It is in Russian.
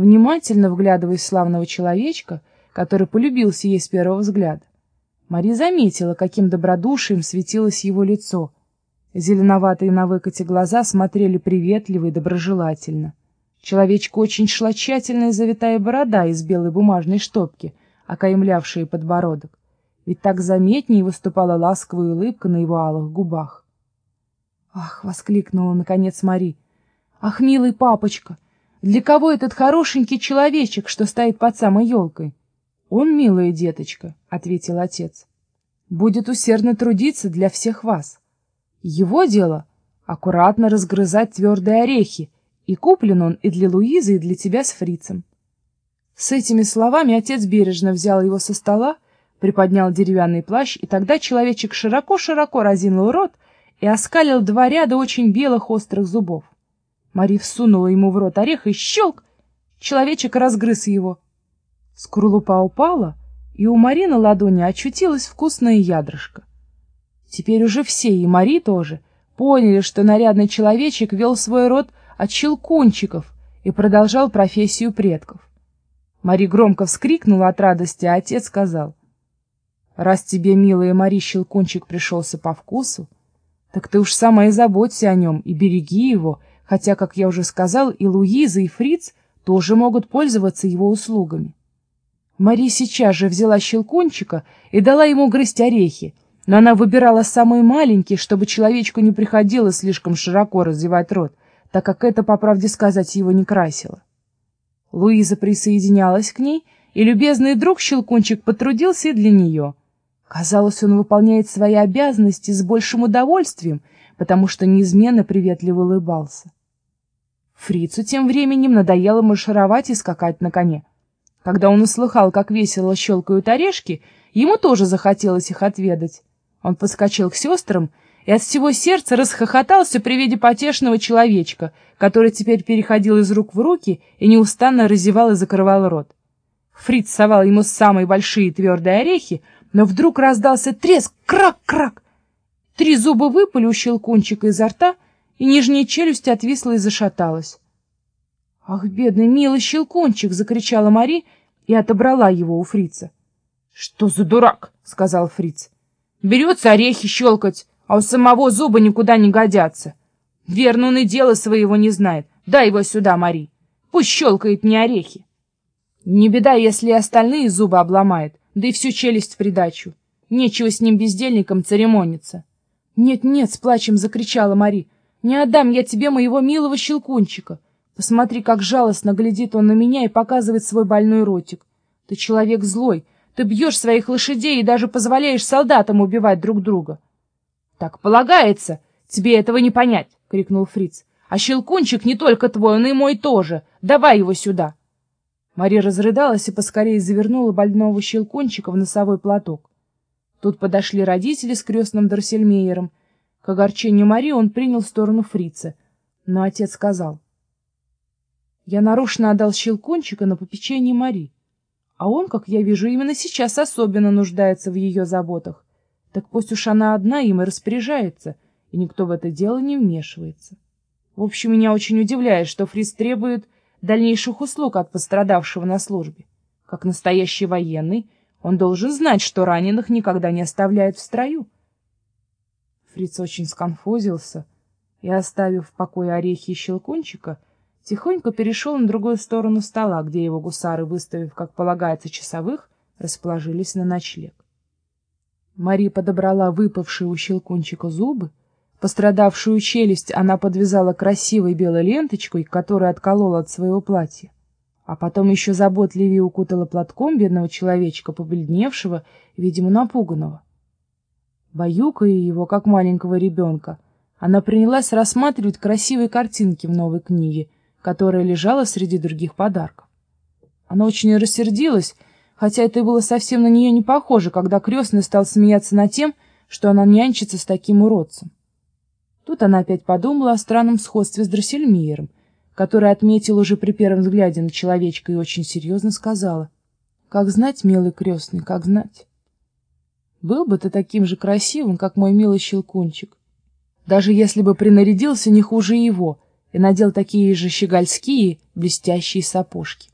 Внимательно вглядываясь в славного человечка, который полюбился ей с первого взгляда, Мари заметила, каким добродушием светилось его лицо. Зеленоватые на выкате глаза смотрели приветливо и доброжелательно. Человечку очень шла тщательная завитая борода из белой бумажной штопки, окаймлявшая подбородок. Ведь так заметнее выступала ласковая улыбка на его алых губах. «Ах!» — воскликнула наконец Мари. «Ах, милый папочка! Для кого этот хорошенький человечек, что стоит под самой елкой?» «Он, милая деточка», — ответил отец. «Будет усердно трудиться для всех вас. Его дело — аккуратно разгрызать твердые орехи, и куплен он и для Луизы, и для тебя с фрицем. С этими словами отец бережно взял его со стола, приподнял деревянный плащ, и тогда человечек широко-широко разинул рот и оскалил два ряда очень белых острых зубов. Мари всунула ему в рот орех и щелк! Человечек разгрыз его. Скорлупа упала, и у Мари на ладони очутилась вкусная ядрышко. Теперь уже все, и Мари тоже, поняли, что нарядный человечек вел свой род от щелкунчиков и продолжал профессию предков. Мари громко вскрикнула от радости, а отец сказал, «Раз тебе, милая Мари, щелкунчик пришелся по вкусу, так ты уж сама и заботься о нем и береги его, хотя, как я уже сказал, и Луиза, и Фриц тоже могут пользоваться его услугами». Мари сейчас же взяла щелкунчика и дала ему грызть орехи, но она выбирала самый маленький, чтобы человечку не приходилось слишком широко раздевать рот, так как это, по правде сказать, его не красило. Луиза присоединялась к ней, и любезный друг Щелкунчик потрудился и для нее. Казалось, он выполняет свои обязанности с большим удовольствием, потому что неизменно приветливо улыбался. Фрицу тем временем надоело маршировать и скакать на коне. Когда он услыхал, как весело щелкают орешки, ему тоже захотелось их отведать. Он подскочил к сестрам и от всего сердца расхохотался при виде потешного человечка, который теперь переходил из рук в руки и неустанно разевал и закрывал рот. Фриц совал ему самые большие твердые орехи, но вдруг раздался треск, крак-крак. Три зуба выпали у щелкунчика изо рта, и нижняя челюсть отвисла и зашаталась. «Ах, бедный, милый щелкунчик!» — закричала Мари и отобрала его у фрица. «Что за дурак?» — сказал фриц. «Берется орехи щелкать, а у самого зуба никуда не годятся. Верно, он и дела своего не знает. Дай его сюда, Мари. Пусть щелкает мне орехи. Не беда, если и остальные зубы обломает, да и всю челюсть в придачу. Нечего с ним бездельником церемониться. «Нет-нет», — с плачем закричала Мари, — «не отдам я тебе моего милого щелкунчика. Посмотри, как жалостно глядит он на меня и показывает свой больной ротик. Ты человек злой, ты бьешь своих лошадей и даже позволяешь солдатам убивать друг друга». Так полагается, тебе этого не понять, крикнул Фриц. А щелкунчик не только твой, но и мой тоже. Давай его сюда. Мария разрыдалась и поскорее завернула больного щелкунчика в носовой платок. Тут подошли родители с крестным Дорсельмейером. К огорчению Марии он принял сторону фрица, но отец сказал. Я нарочно отдал щелкунчика на попечение Мари, а он, как я вижу, именно сейчас особенно нуждается в ее заботах. Так пусть уж она одна им и распоряжается, и никто в это дело не вмешивается. В общем, меня очень удивляет, что Фриз требует дальнейших услуг от пострадавшего на службе. Как настоящий военный, он должен знать, что раненых никогда не оставляют в строю. Фриц очень сконфузился и, оставив в покое орехи и щелкунчика, тихонько перешел на другую сторону стола, где его гусары, выставив, как полагается, часовых, расположились на ночлег. Мари подобрала выпавшие у щелкунчика зубы. Пострадавшую челюсть она подвязала красивой белой ленточкой, которую отколола от своего платья. А потом еще заботливее укутала платком бедного человечка, побледневшего, видимо, напуганного. Баюкая его, как маленького ребенка, она принялась рассматривать красивые картинки в новой книге, которая лежала среди других подарков. Она очень рассердилась, хотя это было совсем на нее не похоже, когда крестный стал смеяться над тем, что она нянчится с таким уродцем. Тут она опять подумала о странном сходстве с Дроссельмейером, который отметил уже при первом взгляде на человечка и очень серьезно сказала, «Как знать, милый крестный, как знать. Был бы ты таким же красивым, как мой милый щелкунчик, даже если бы принарядился не хуже его, и надел такие же щегольские блестящие сапожки.